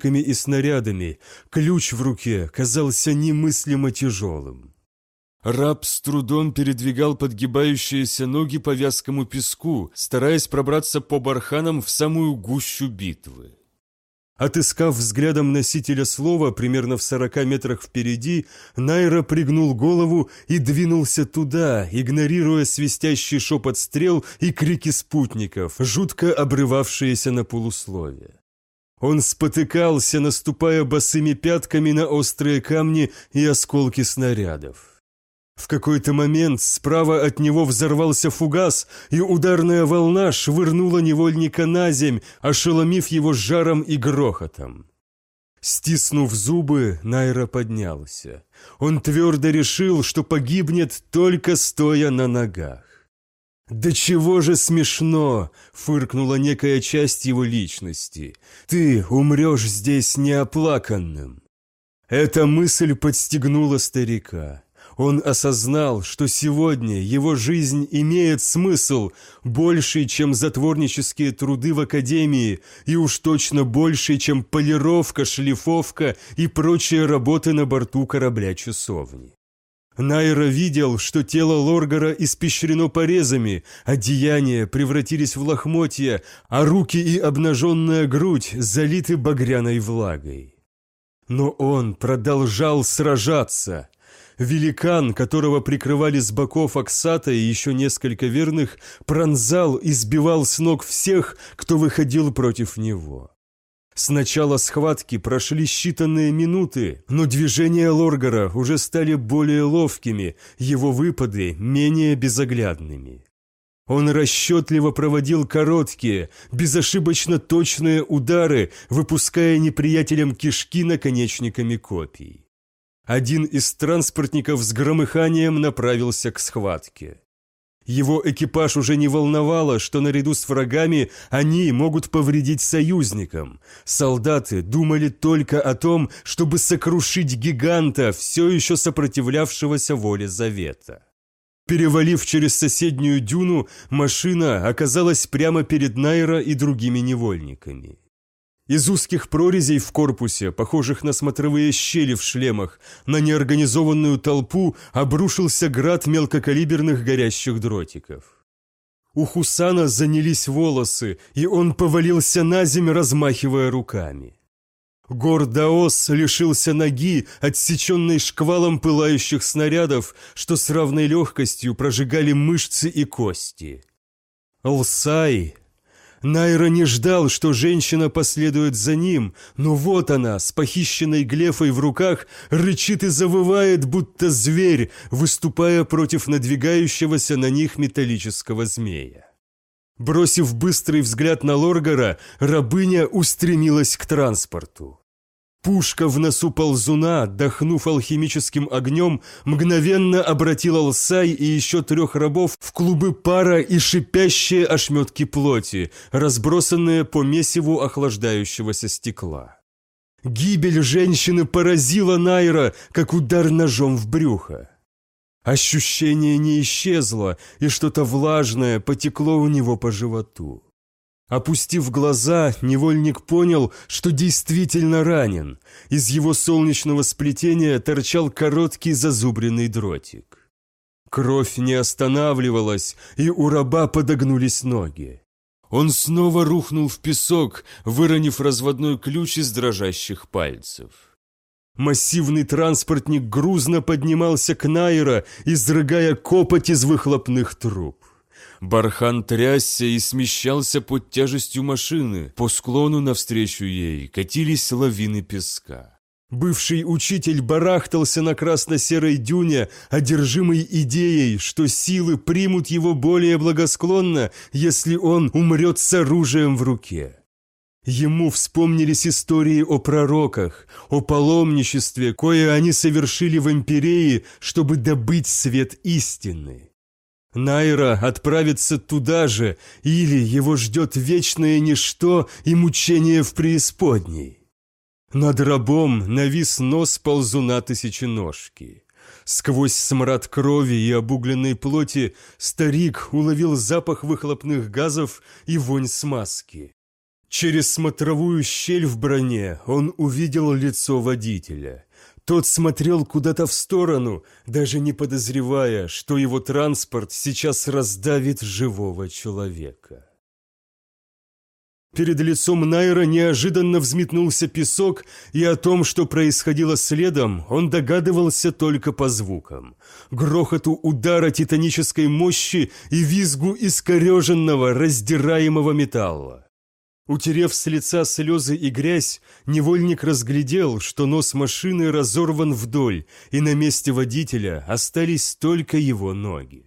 транспортниками и снарядами, ключ в руке казался немыслимо тяжелым. Раб с трудом передвигал подгибающиеся ноги по вязкому песку, стараясь пробраться по барханам в самую гущу битвы. Отыскав взглядом носителя слова примерно в сорока метрах впереди, Найра пригнул голову и двинулся туда, игнорируя свистящий шепот стрел и крики спутников, жутко обрывавшиеся на полусловие. Он спотыкался, наступая босыми пятками на острые камни и осколки снарядов. В какой-то момент справа от него взорвался фугас, и ударная волна швырнула невольника на земь, ошеломив его жаром и грохотом. Стиснув зубы, Найра поднялся. Он твердо решил, что погибнет только стоя на ногах. «Да чего же смешно!» — фыркнула некая часть его личности. «Ты умрешь здесь неоплаканным!» Эта мысль подстегнула старика. Он осознал, что сегодня его жизнь имеет смысл больший, чем затворнические труды в академии, и уж точно больший, чем полировка, шлифовка и прочие работы на борту корабля-часовни. Найра видел, что тело Лоргара испещрено порезами, одеяния превратились в лохмотья, а руки и обнаженная грудь залиты багряной влагой. Но он продолжал сражаться – Великан, которого прикрывали с боков Аксата и еще несколько верных, пронзал и сбивал с ног всех, кто выходил против него. С начала схватки прошли считанные минуты, но движения Лоргара уже стали более ловкими, его выпады менее безоглядными. Он расчетливо проводил короткие, безошибочно точные удары, выпуская неприятелям кишки наконечниками копий. Один из транспортников с громыханием направился к схватке. Его экипаж уже не волновало, что наряду с врагами они могут повредить союзникам. Солдаты думали только о том, чтобы сокрушить гиганта, все еще сопротивлявшегося воле Завета. Перевалив через соседнюю дюну, машина оказалась прямо перед Найра и другими невольниками. Из узких прорезей в корпусе, похожих на смотровые щели в шлемах, на неорганизованную толпу обрушился град мелкокалиберных горящих дротиков. У Хусана занялись волосы, и он повалился на землю, размахивая руками. Гордаос лишился ноги, отсеченной шквалом пылающих снарядов, что с равной легкостью прожигали мышцы и кости. Лсай, Найра не ждал, что женщина последует за ним, но вот она, с похищенной глефой в руках, рычит и завывает, будто зверь, выступая против надвигающегося на них металлического змея. Бросив быстрый взгляд на Лоргара, рабыня устремилась к транспорту. Пушка в носу ползуна, дохнув алхимическим огнем, мгновенно обратила Лсай и еще трех рабов в клубы пара и шипящие ошметки плоти, разбросанные по месиву охлаждающегося стекла. Гибель женщины поразила Найра, как удар ножом в брюхо. Ощущение не исчезло, и что-то влажное потекло у него по животу. Опустив глаза, невольник понял, что действительно ранен. Из его солнечного сплетения торчал короткий зазубренный дротик. Кровь не останавливалась, и у раба подогнулись ноги. Он снова рухнул в песок, выронив разводной ключ из дрожащих пальцев. Массивный транспортник грузно поднимался к Найра, изрыгая копоть из выхлопных труб. Бархан трясся и смещался под тяжестью машины. По склону навстречу ей катились лавины песка. Бывший учитель барахтался на красно-серой дюне, одержимый идеей, что силы примут его более благосклонно, если он умрет с оружием в руке. Ему вспомнились истории о пророках, о паломничестве, кое они совершили в империи, чтобы добыть свет истины. Найра отправится туда же, или его ждет вечное ничто и мучение в преисподней. Над рабом навис нос ползуна тысяченожки. Сквозь смрад крови и обугленной плоти старик уловил запах выхлопных газов и вонь смазки. Через смотровую щель в броне он увидел лицо водителя. Тот смотрел куда-то в сторону, даже не подозревая, что его транспорт сейчас раздавит живого человека. Перед лицом Найра неожиданно взметнулся песок, и о том, что происходило следом, он догадывался только по звукам. Грохоту удара титанической мощи и визгу искореженного, раздираемого металла. Утерев с лица слезы и грязь, невольник разглядел, что нос машины разорван вдоль, и на месте водителя остались только его ноги.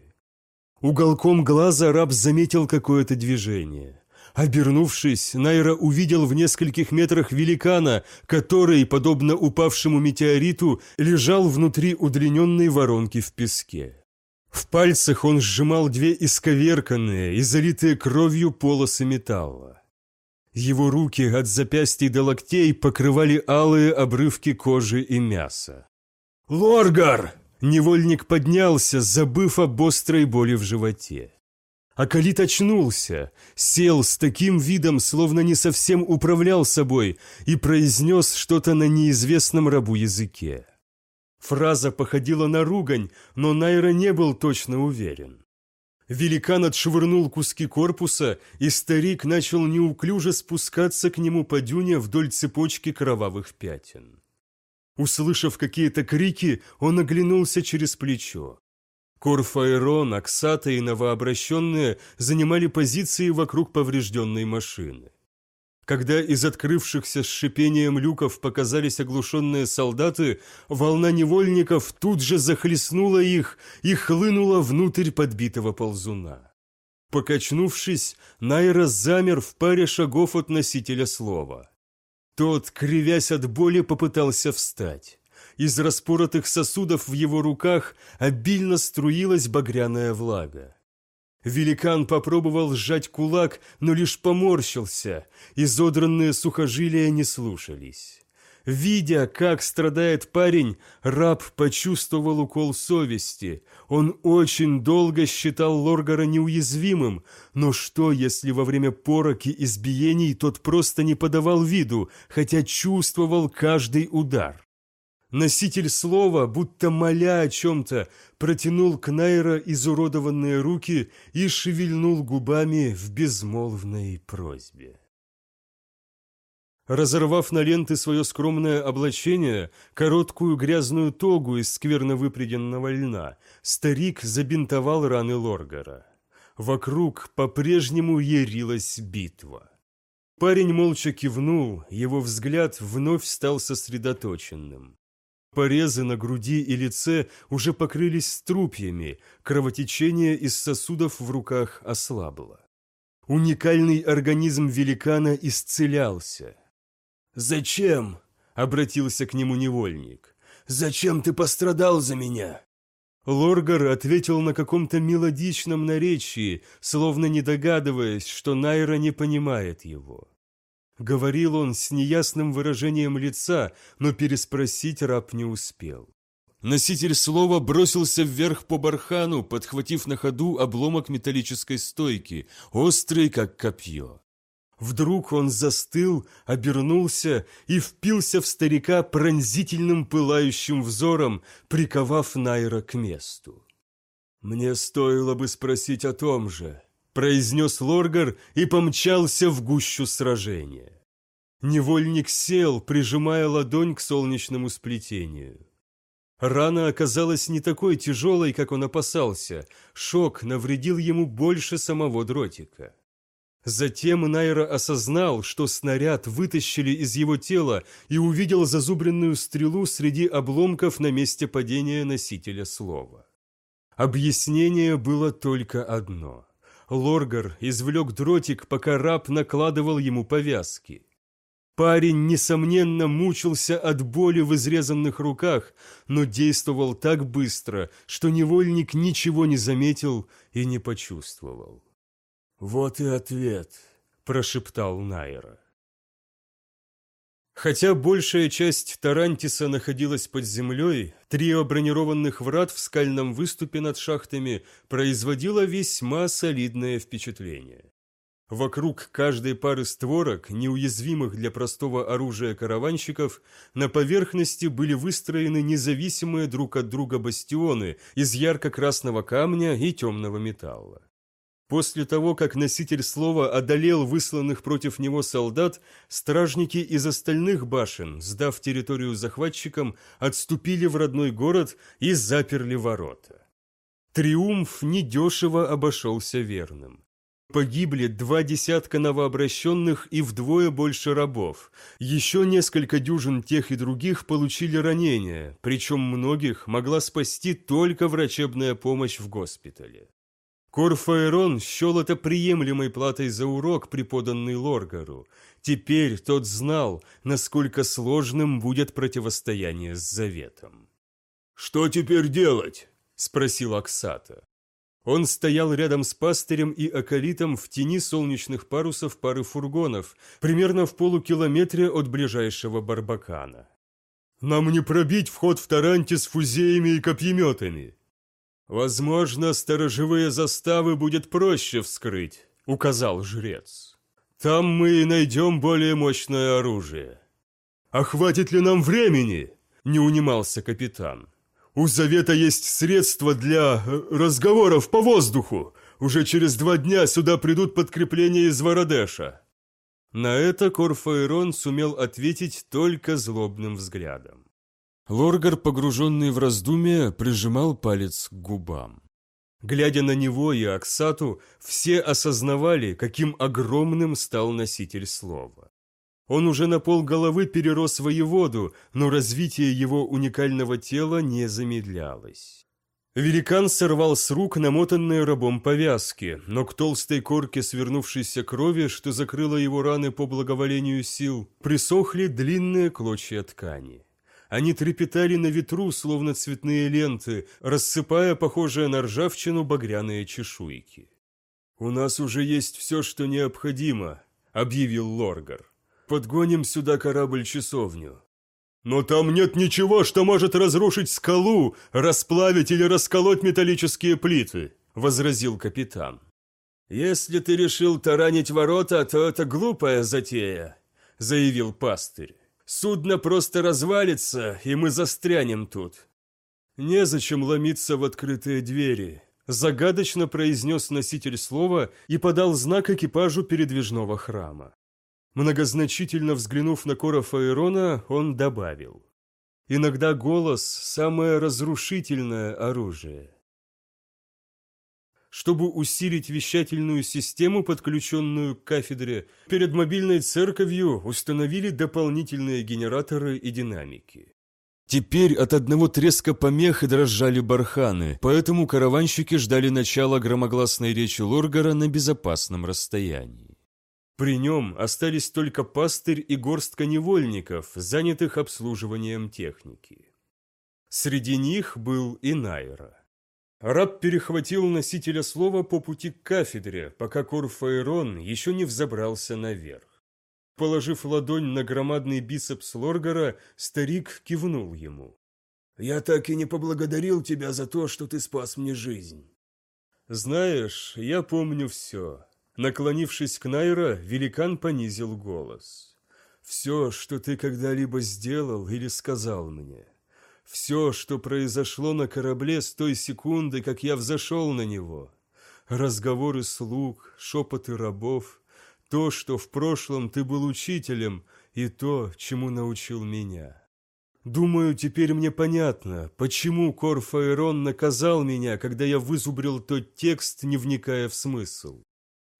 Уголком глаза раб заметил какое-то движение. Обернувшись, Найра увидел в нескольких метрах великана, который, подобно упавшему метеориту, лежал внутри удлиненной воронки в песке. В пальцах он сжимал две исковерканные и залитые кровью полосы металла. Его руки от запястий до локтей покрывали алые обрывки кожи и мяса. «Лоргар!» Невольник поднялся, забыв об острой боли в животе. Акалит очнулся, сел с таким видом, словно не совсем управлял собой, и произнес что-то на неизвестном рабу языке. Фраза походила на ругань, но Найра не был точно уверен. Великан отшвырнул куски корпуса, и старик начал неуклюже спускаться к нему по дюне вдоль цепочки кровавых пятен. Услышав какие-то крики, он оглянулся через плечо. Корфаэрон, Аксата и новообращенные занимали позиции вокруг поврежденной машины. Когда из открывшихся с шипением люков показались оглушенные солдаты, волна невольников тут же захлестнула их и хлынула внутрь подбитого ползуна. Покачнувшись, Найра замер в паре шагов от носителя слова. Тот, кривясь от боли, попытался встать. Из распоротых сосудов в его руках обильно струилась багряная влага. Великан попробовал сжать кулак, но лишь поморщился, изодранные сухожилия не слушались. Видя, как страдает парень, раб почувствовал укол совести. Он очень долго считал Лоргара неуязвимым, но что, если во время пороки избиений тот просто не подавал виду, хотя чувствовал каждый удар? Носитель слова, будто моля о чем-то, протянул к Найра изуродованные руки и шевельнул губами в безмолвной просьбе. Разорвав на ленты свое скромное облачение, короткую грязную тогу из скверно выпряденного льна, старик забинтовал раны Лоргара. Вокруг по-прежнему ярилась битва. Парень молча кивнул, его взгляд вновь стал сосредоточенным. Порезы на груди и лице уже покрылись струпьями, кровотечение из сосудов в руках ослабло. Уникальный организм великана исцелялся. «Зачем?» — обратился к нему невольник. «Зачем ты пострадал за меня?» Лоргар ответил на каком-то мелодичном наречии, словно не догадываясь, что Найра не понимает его. Говорил он с неясным выражением лица, но переспросить раб не успел. Носитель слова бросился вверх по бархану, подхватив на ходу обломок металлической стойки, острый как копье. Вдруг он застыл, обернулся и впился в старика пронзительным пылающим взором, приковав Найра к месту. «Мне стоило бы спросить о том же», произнес Лоргар и помчался в гущу сражения. Невольник сел, прижимая ладонь к солнечному сплетению. Рана оказалась не такой тяжелой, как он опасался. Шок навредил ему больше самого дротика. Затем Найра осознал, что снаряд вытащили из его тела и увидел зазубренную стрелу среди обломков на месте падения носителя слова. Объяснение было только одно. Лоргар извлек дротик, пока раб накладывал ему повязки. Парень, несомненно, мучился от боли в изрезанных руках, но действовал так быстро, что невольник ничего не заметил и не почувствовал. «Вот и ответ», – прошептал Найра. Хотя большая часть Тарантиса находилась под землей, трио бронированных врат в скальном выступе над шахтами производило весьма солидное впечатление. Вокруг каждой пары створок, неуязвимых для простого оружия караванщиков, на поверхности были выстроены независимые друг от друга бастионы из ярко-красного камня и темного металла. После того, как носитель слова одолел высланных против него солдат, стражники из остальных башен, сдав территорию захватчикам, отступили в родной город и заперли ворота. Триумф недешево обошелся верным. Погибли два десятка новообращенных и вдвое больше рабов. Еще несколько дюжин тех и других получили ранения, причем многих могла спасти только врачебная помощь в госпитале. Корфаэрон счел это приемлемой платой за урок, преподанный Лоргару. Теперь тот знал, насколько сложным будет противостояние с Заветом. «Что теперь делать?» – спросил Аксата. Он стоял рядом с пастырем и акалитом в тени солнечных парусов пары фургонов, примерно в полукилометре от ближайшего Барбакана. «Нам не пробить вход в Таранте с фузеями и копьеметами», «Возможно, сторожевые заставы будет проще вскрыть», — указал жрец. «Там мы и найдем более мощное оружие». «А хватит ли нам времени?» — не унимался капитан. «У Завета есть средства для э, разговоров по воздуху. Уже через два дня сюда придут подкрепления из Вородеша». На это Корфаэрон сумел ответить только злобным взглядом. Лоргар, погруженный в раздумья, прижимал палец к губам. Глядя на него и Аксату, все осознавали, каким огромным стал носитель слова. Он уже на пол головы перерос воеводу, но развитие его уникального тела не замедлялось. Великан сорвал с рук намотанные рабом повязки, но к толстой корке свернувшейся крови, что закрыла его раны по благоволению сил, присохли длинные клочья ткани. Они трепетали на ветру, словно цветные ленты, рассыпая похожие на ржавчину багряные чешуйки. «У нас уже есть все, что необходимо», — объявил Лоргар. «Подгоним сюда корабль-часовню». «Но там нет ничего, что может разрушить скалу, расплавить или расколоть металлические плиты», — возразил капитан. «Если ты решил таранить ворота, то это глупая затея», — заявил пастырь. Судно просто развалится, и мы застрянем тут. Незачем ломиться в открытые двери, загадочно произнес носитель слова и подал знак экипажу передвижного храма. Многозначительно взглянув на Кора Фаэрона, он добавил. Иногда голос – самое разрушительное оружие. Чтобы усилить вещательную систему, подключенную к кафедре, перед мобильной церковью установили дополнительные генераторы и динамики. Теперь от одного треска помех дрожали барханы, поэтому караванщики ждали начала громогласной речи Лоргара на безопасном расстоянии. При нем остались только пастырь и горстка невольников, занятых обслуживанием техники. Среди них был и Найра. Раб перехватил носителя слова по пути к кафедре, пока Корфаэрон еще не взобрался наверх. Положив ладонь на громадный бицепс Лоргара, старик кивнул ему. «Я так и не поблагодарил тебя за то, что ты спас мне жизнь». «Знаешь, я помню все». Наклонившись к Найра, великан понизил голос. «Все, что ты когда-либо сделал или сказал мне. Все, что произошло на корабле с той секунды, как я взошел на него. Разговоры слуг, шепоты рабов, то, что в прошлом ты был учителем, и то, чему научил меня. Думаю, теперь мне понятно, почему Корфаэрон наказал меня, когда я вызубрил тот текст, не вникая в смысл.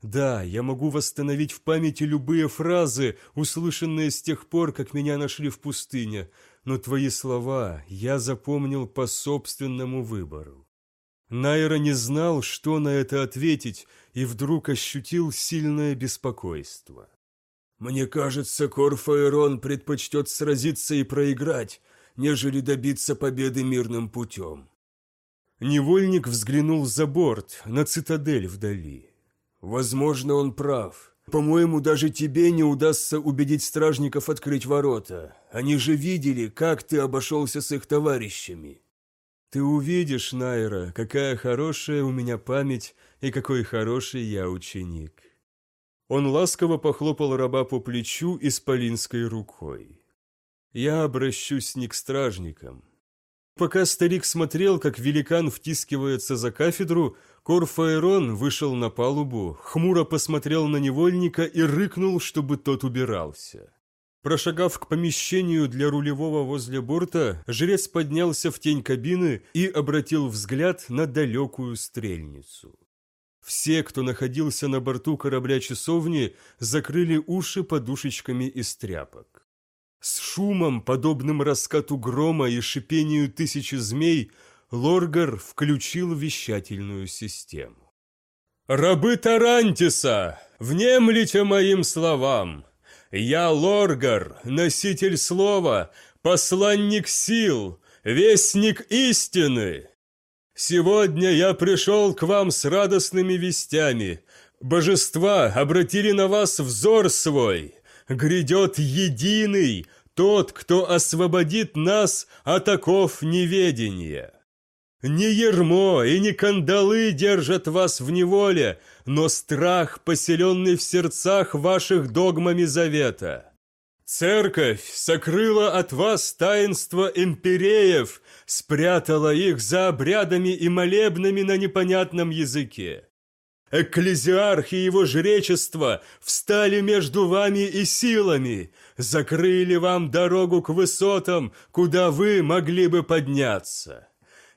Да, я могу восстановить в памяти любые фразы, услышанные с тех пор, как меня нашли в пустыне, но твои слова я запомнил по собственному выбору. Найра не знал, что на это ответить, и вдруг ощутил сильное беспокойство. «Мне кажется, Корфаэрон предпочтет сразиться и проиграть, нежели добиться победы мирным путем». Невольник взглянул за борт, на цитадель вдали. «Возможно, он прав. По-моему, даже тебе не удастся убедить стражников открыть ворота. Они же видели, как ты обошелся с их товарищами. Ты увидишь, Найра, какая хорошая у меня память и какой хороший я ученик. Он ласково похлопал раба по плечу исполинской рукой. «Я обращусь не к стражникам». Пока старик смотрел, как великан втискивается за кафедру, Корфаэрон вышел на палубу, хмуро посмотрел на невольника и рыкнул, чтобы тот убирался. Прошагав к помещению для рулевого возле борта, жрец поднялся в тень кабины и обратил взгляд на далекую стрельницу. Все, кто находился на борту корабля-часовни, закрыли уши подушечками из тряпок. С шумом, подобным раскату грома и шипению тысячи змей, Лоргар включил вещательную систему. «Рабы Тарантиса, внемлите моим словам! Я Лоргар, носитель слова, посланник сил, вестник истины!» Сегодня я пришел к вам с радостными вестями. Божества обратили на вас взор свой. Грядет единый, тот, кто освободит нас от оков неведения. Не ермо и не кандалы держат вас в неволе, но страх, поселенный в сердцах ваших догмами завета. Церковь сокрыла от вас таинство импереев, спрятала их за обрядами и молебнами на непонятном языке. Экклезиарх и его жречество встали между вами и силами, закрыли вам дорогу к высотам, куда вы могли бы подняться.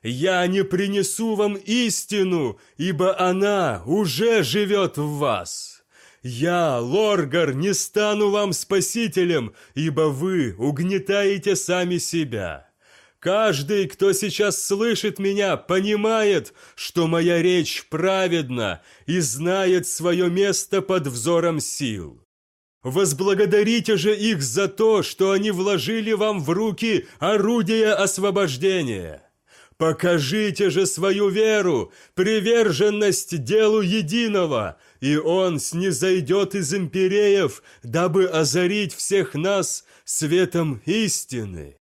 Я не принесу вам истину, ибо она уже живет в вас». «Я, Лоргар, не стану вам спасителем, ибо вы угнетаете сами себя. Каждый, кто сейчас слышит меня, понимает, что моя речь праведна и знает свое место под взором сил. Возблагодарите же их за то, что они вложили вам в руки орудие освобождения». Покажите же свою веру, приверженность делу единого, и он снизойдет из импереев, дабы озарить всех нас светом истины.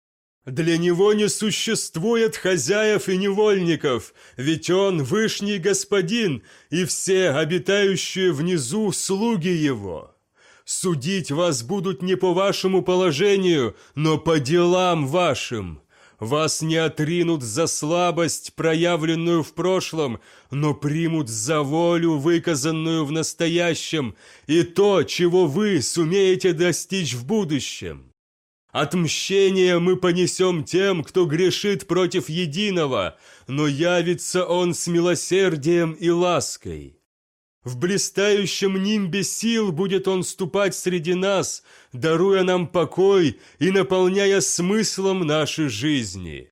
Для него не существует хозяев и невольников, ведь он вышний господин, и все обитающие внизу слуги его. Судить вас будут не по вашему положению, но по делам вашим. Вас не отринут за слабость, проявленную в прошлом, но примут за волю, выказанную в настоящем, и то, чего вы сумеете достичь в будущем. Отмщение мы понесем тем, кто грешит против единого, но явится он с милосердием и лаской. В блистающем нимбе сил будет он ступать среди нас, даруя нам покой и наполняя смыслом нашей жизни.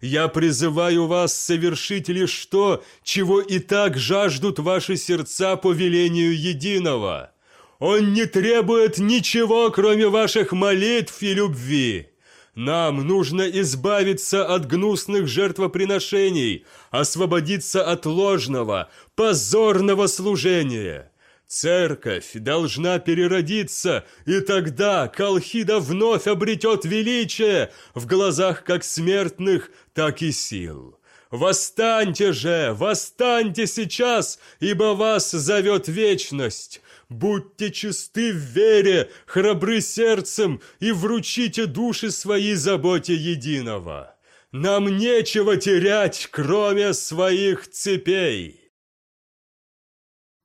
Я призываю вас совершить лишь то, чего и так жаждут ваши сердца по велению единого. Он не требует ничего, кроме ваших молитв и любви. Нам нужно избавиться от гнусных жертвоприношений, освободиться от ложного, позорного служения. Церковь должна переродиться, и тогда Колхида вновь обретет величие в глазах как смертных, так и сил. Восстаньте же, восстаньте сейчас, ибо вас зовет вечность. Будьте чисты в вере, храбры сердцем и вручите души свои заботе единого. Нам нечего терять, кроме своих цепей.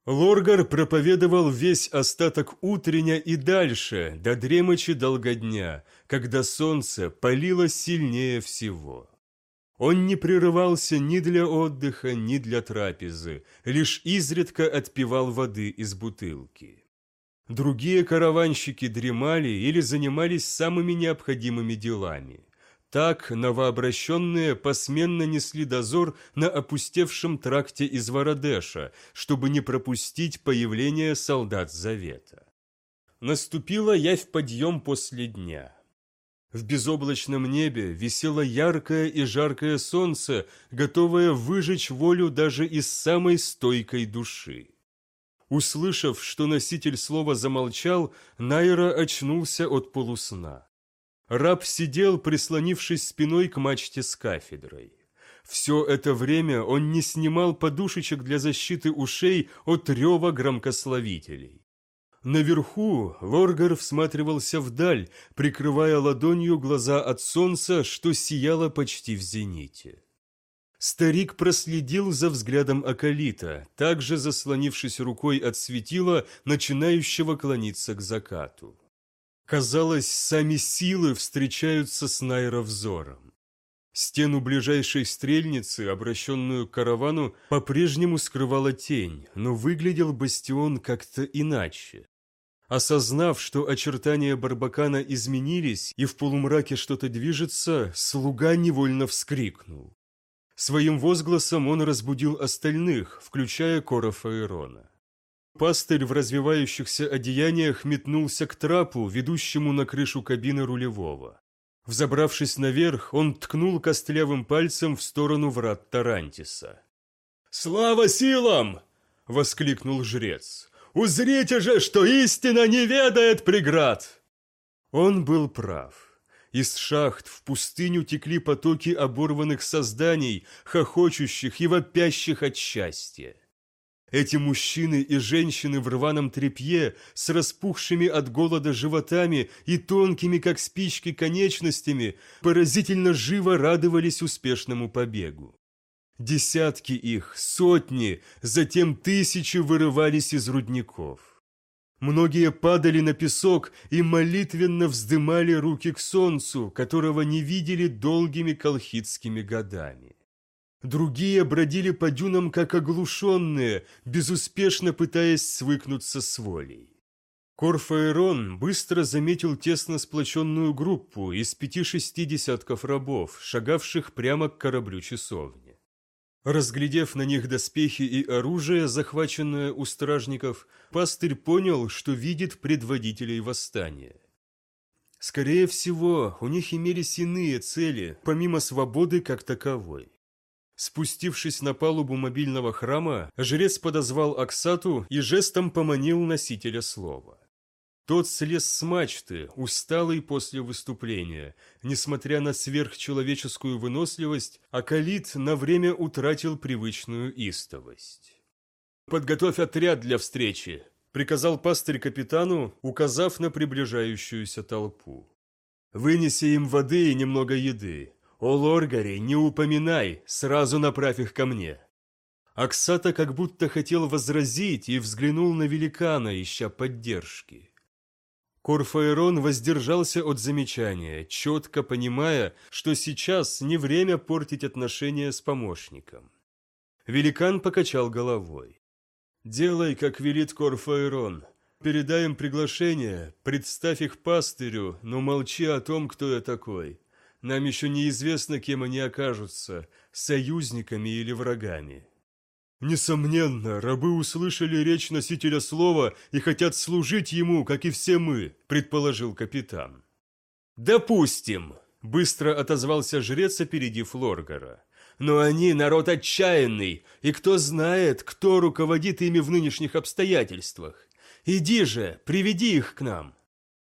Лоргар проповедовал весь остаток утрення и дальше, до дремочи долгодня, когда солнце палило сильнее всего. Он не прерывался ни для отдыха, ни для трапезы, лишь изредка отпивал воды из бутылки. Другие караванщики дремали или занимались самыми необходимыми делами. Так новообращенные посменно несли дозор на опустевшем тракте из Вородеша, чтобы не пропустить появление солдат Завета. Наступила явь подъем после дня. В безоблачном небе висело яркое и жаркое солнце, готовое выжечь волю даже из самой стойкой души. Услышав, что носитель слова замолчал, Найра очнулся от полусна. Раб сидел, прислонившись спиной к мачте с кафедрой. Все это время он не снимал подушечек для защиты ушей от рева громкословителей. Наверху Лоргар всматривался вдаль, прикрывая ладонью глаза от солнца, что сияло почти в зените. Старик проследил за взглядом Акалита, также заслонившись рукой от светила, начинающего клониться к закату. Казалось, сами силы встречаются с Найра взором. Стену ближайшей стрельницы, обращенную к каравану, по-прежнему скрывала тень, но выглядел бастион как-то иначе. Осознав, что очертания Барбакана изменились и в полумраке что-то движется, слуга невольно вскрикнул. Своим возгласом он разбудил остальных, включая Кора Фаэрона. Пастырь в развивающихся одеяниях метнулся к трапу, ведущему на крышу кабины рулевого. Взобравшись наверх, он ткнул костлявым пальцем в сторону врат Тарантиса. «Слава силам!» — воскликнул жрец. «Узрите же, что истина не ведает преград!» Он был прав. Из шахт в пустыню текли потоки оборванных созданий, хохочущих и вопящих от счастья. Эти мужчины и женщины в рваном тряпье с распухшими от голода животами и тонкими, как спички, конечностями поразительно живо радовались успешному побегу. Десятки их, сотни, затем тысячи вырывались из рудников. Многие падали на песок и молитвенно вздымали руки к солнцу, которого не видели долгими колхидскими годами. Другие бродили по дюнам как оглушенные, безуспешно пытаясь свыкнуться с волей. Корфаэрон быстро заметил тесно сплоченную группу из пяти-шести десятков рабов, шагавших прямо к кораблю часовни. Разглядев на них доспехи и оружие, захваченное у стражников, пастырь понял, что видит предводителей восстания. Скорее всего, у них имелись иные цели, помимо свободы как таковой. Спустившись на палубу мобильного храма, жрец подозвал Аксату и жестом поманил носителя слова. Тот слез с мачты, усталый после выступления. Несмотря на сверхчеловеческую выносливость, Акалит на время утратил привычную истовость. «Подготовь отряд для встречи», — приказал пастырь капитану, указав на приближающуюся толпу. «Вынеси им воды и немного еды. О Лоргаре, не упоминай, сразу направь их ко мне». Аксата как будто хотел возразить и взглянул на великана, ища поддержки. Корфаэрон воздержался от замечания, четко понимая, что сейчас не время портить отношения с помощником. Великан покачал головой. «Делай, как велит Корфаэрон. Передай им приглашение, представь их пастырю, но молчи о том, кто я такой. Нам еще неизвестно, кем они окажутся, союзниками или врагами». «Несомненно, рабы услышали речь носителя слова и хотят служить ему, как и все мы», – предположил капитан. «Допустим», – быстро отозвался жрец, опередив Лоргара. «Но они народ отчаянный, и кто знает, кто руководит ими в нынешних обстоятельствах. Иди же, приведи их к нам».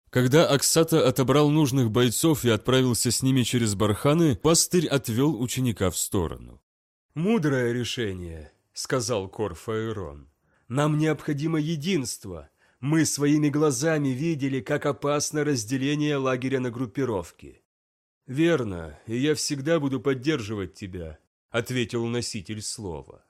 Когда Аксата отобрал нужных бойцов и отправился с ними через барханы, пастырь отвел ученика в сторону. «Мудрое решение», сказал Корфаэрон. «Нам необходимо единство. Мы своими глазами видели, как опасно разделение лагеря на группировки». «Верно, и я всегда буду поддерживать тебя», — ответил носитель слова.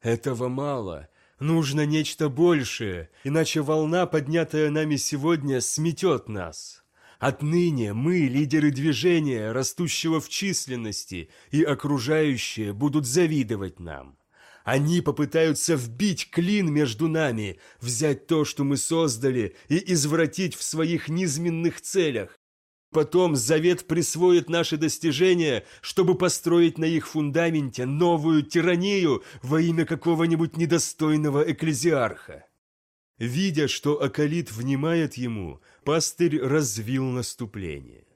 «Этого мало. Нужно нечто большее, иначе волна, поднятая нами сегодня, сметет нас. Отныне мы лидеры движения, растущего в численности, и окружающие будут завидовать нам. Они попытаются вбить клин между нами, взять то, что мы создали, и извратить в своих низменных целях. Потом Завет присвоит наши достижения, чтобы построить на их фундаменте новую тиранию во имя какого-нибудь недостойного экклезиарха. Видя, что Акалит внимает ему, пастырь развил наступление.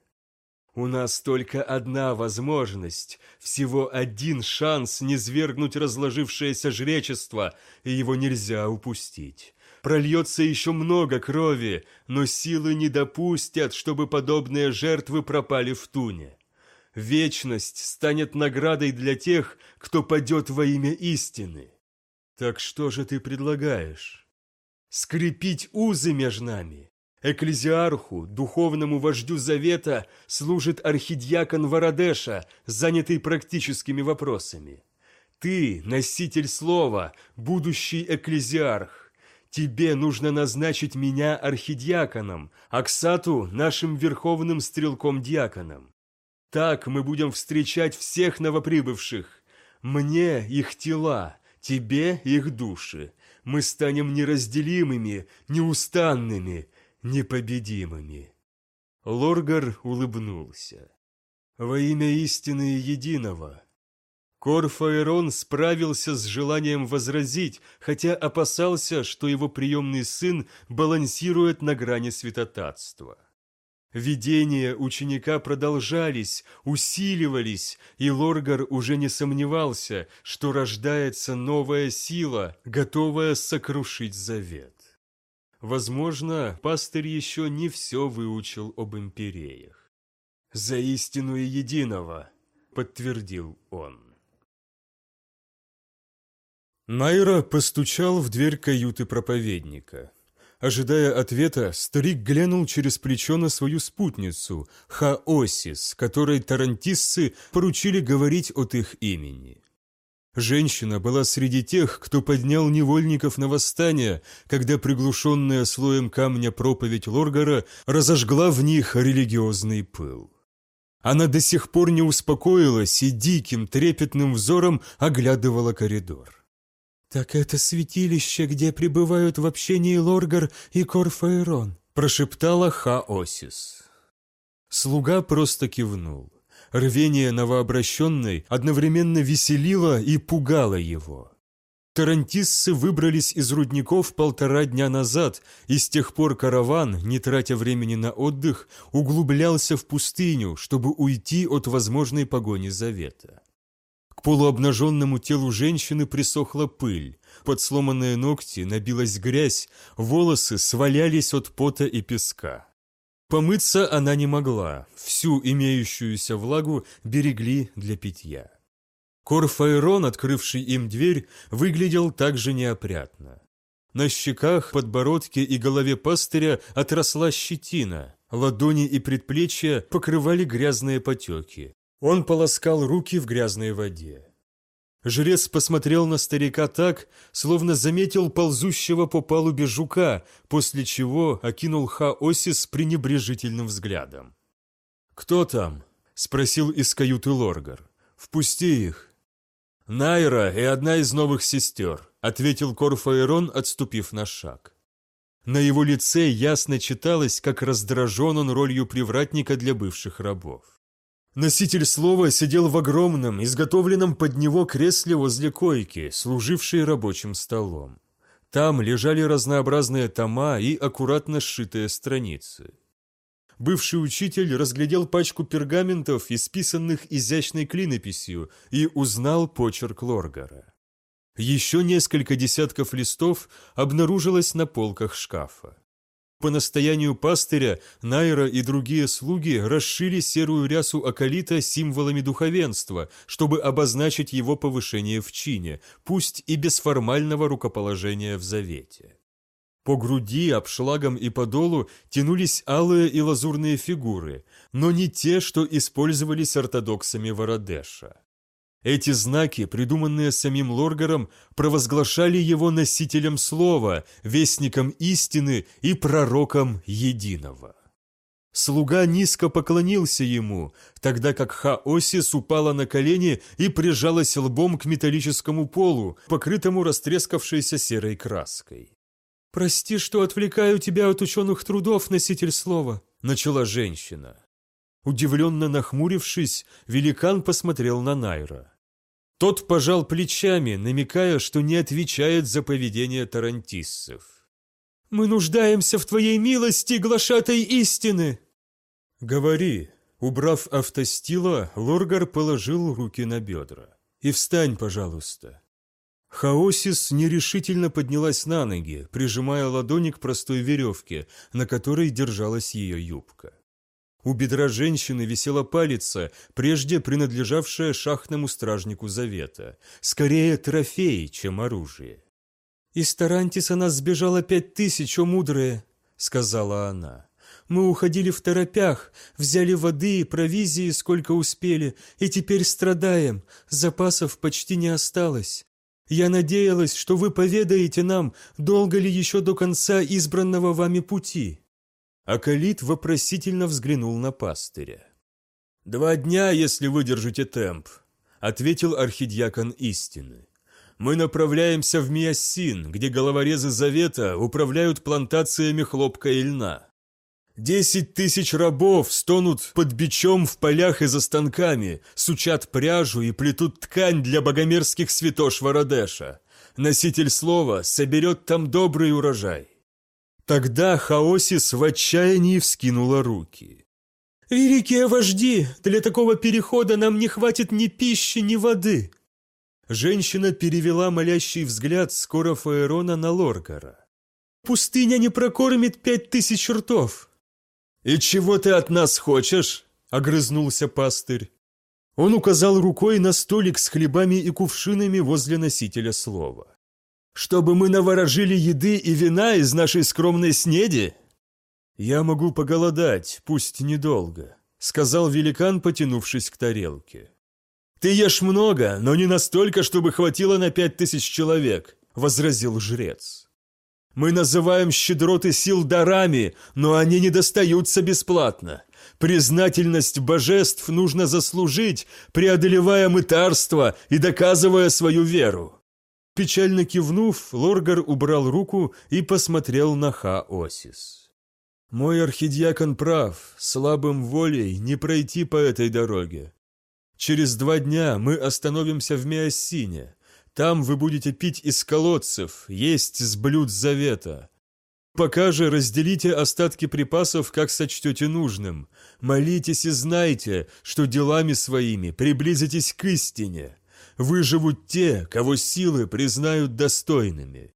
У нас только одна возможность, всего один шанс не свергнуть разложившееся жречество, и его нельзя упустить. Прольется еще много крови, но силы не допустят, чтобы подобные жертвы пропали в туне. Вечность станет наградой для тех, кто падет во имя истины. Так что же ты предлагаешь? скрепить узы между нами. Экклезиарху, духовному вождю Завета, служит архидьякон Вородеша, занятый практическими вопросами. Ты, носитель слова, будущий экклезиарх. Тебе нужно назначить меня архидиаконом, Аксату нашим верховным стрелком-диаконом. Так мы будем встречать всех новоприбывших. Мне их тела, тебе их души. Мы станем неразделимыми, неустанными, непобедимыми. Лоргар улыбнулся. Во имя истины единого. Корфаэрон справился с желанием возразить, хотя опасался, что его приемный сын балансирует на грани святотатства. Видения ученика продолжались, усиливались, и Лоргар уже не сомневался, что рождается новая сила, готовая сокрушить завет. Возможно, пастырь еще не все выучил об империях. «За истину и единого», — подтвердил он. Найра постучал в дверь каюты проповедника. Ожидая ответа, старик глянул через плечо на свою спутницу, Хаосис, которой тарантисцы поручили говорить от их имени. Женщина была среди тех, кто поднял невольников на восстание, когда приглушенная слоем камня проповедь Лоргара разожгла в них религиозный пыл. Она до сих пор не успокоилась и диким, трепетным взором оглядывала коридор. «Так это святилище, где пребывают в общении Лоргар и Корфаэрон», прошептала Хаосис. Слуга просто кивнул. Рвение новообращенной одновременно веселило и пугало его. Тарантиссы выбрались из рудников полтора дня назад, и с тех пор караван, не тратя времени на отдых, углублялся в пустыню, чтобы уйти от возможной погони завета. К полуобнаженному телу женщины присохла пыль, под сломанные ногти набилась грязь, волосы свалялись от пота и песка. Помыться она не могла, всю имеющуюся влагу берегли для питья. Корфаэрон, открывший им дверь, выглядел также неопрятно. На щеках, подбородке и голове пастыря отросла щетина, ладони и предплечья покрывали грязные потеки. Он полоскал руки в грязной воде. Жрец посмотрел на старика так, словно заметил ползущего по палубе жука, после чего окинул Хаосис пренебрежительным взглядом. «Кто там?» – спросил из каюты Лоргар. «Впусти их». «Найра и одна из новых сестер», – ответил Корфаэрон, отступив на шаг. На его лице ясно читалось, как раздражен он ролью привратника для бывших рабов. Носитель слова сидел в огромном, изготовленном под него кресле возле койки, служившей рабочим столом. Там лежали разнообразные тома и аккуратно сшитые страницы. Бывший учитель разглядел пачку пергаментов, исписанных изящной клинописью, и узнал почерк Лоргара. Еще несколько десятков листов обнаружилось на полках шкафа. По настоянию пастыря Найра и другие слуги расшили серую рясу Акалита символами духовенства, чтобы обозначить его повышение в чине, пусть и без формального рукоположения в завете. По груди, обшлагам и подолу тянулись алые и лазурные фигуры, но не те, что использовались ортодоксами Вородеша. Эти знаки, придуманные самим Лоргаром, провозглашали его носителем слова, вестником истины и пророком единого. Слуга низко поклонился ему, тогда как Хаосис упала на колени и прижалась лбом к металлическому полу, покрытому растрескавшейся серой краской. «Прости, что отвлекаю тебя от ученых трудов, носитель слова», — начала женщина. Удивленно нахмурившись, великан посмотрел на Найра. Тот пожал плечами, намекая, что не отвечает за поведение тарантиссов. «Мы нуждаемся в твоей милости, глашатой истины!» «Говори!» Убрав автостила, Лоргар положил руки на бедра. «И встань, пожалуйста!» Хаосис нерешительно поднялась на ноги, прижимая ладони к простой веревке, на которой держалась ее юбка. У бедра женщины висела палица, прежде принадлежавшая шахтному стражнику Завета. Скорее трофей, чем оружие. «Из Тарантиса нас сбежало пять тысяч, о мудрые», — сказала она. «Мы уходили в торопях, взяли воды и провизии, сколько успели, и теперь страдаем, запасов почти не осталось. Я надеялась, что вы поведаете нам, долго ли еще до конца избранного вами пути». Акалит вопросительно взглянул на пастыря. «Два дня, если выдержите темп», — ответил архидьякон истины. «Мы направляемся в Миассин, где головорезы Завета управляют плантациями хлопка и льна. Десять тысяч рабов стонут под бичом в полях и за станками, сучат пряжу и плетут ткань для богомерзких святош Вородеша. Носитель слова соберет там добрый урожай». Тогда Хаосис в отчаянии вскинула руки. «Великие вожди, для такого перехода нам не хватит ни пищи, ни воды!» Женщина перевела молящий взгляд скоро Фаэрона на Лоргара. «Пустыня не прокормит пять тысяч ртов!» «И чего ты от нас хочешь?» — огрызнулся пастырь. Он указал рукой на столик с хлебами и кувшинами возле носителя слова. «Чтобы мы наворожили еды и вина из нашей скромной снеди?» «Я могу поголодать, пусть недолго», — сказал великан, потянувшись к тарелке. «Ты ешь много, но не настолько, чтобы хватило на пять тысяч человек», — возразил жрец. «Мы называем щедроты сил дарами, но они не достаются бесплатно. Признательность божеств нужно заслужить, преодолевая мытарство и доказывая свою веру». Печально кивнув, Лоргар убрал руку и посмотрел на Хаосис. Мой архидиакон прав, слабым волей не пройти по этой дороге. Через два дня мы остановимся в Миоссине. Там вы будете пить из колодцев, есть с блюд завета. Пока же разделите остатки припасов, как сочтете нужным. Молитесь и знайте, что делами своими приблизитесь к истине. Выживут те, кого силы признают достойными.